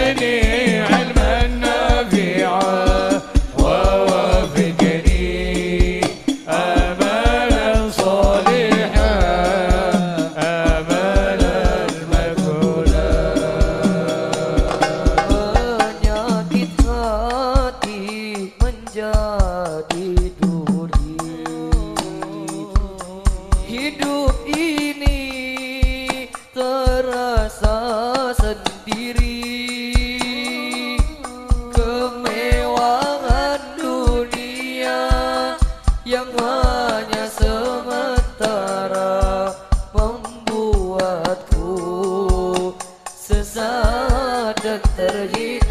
Sydney. नक्षत्रजित्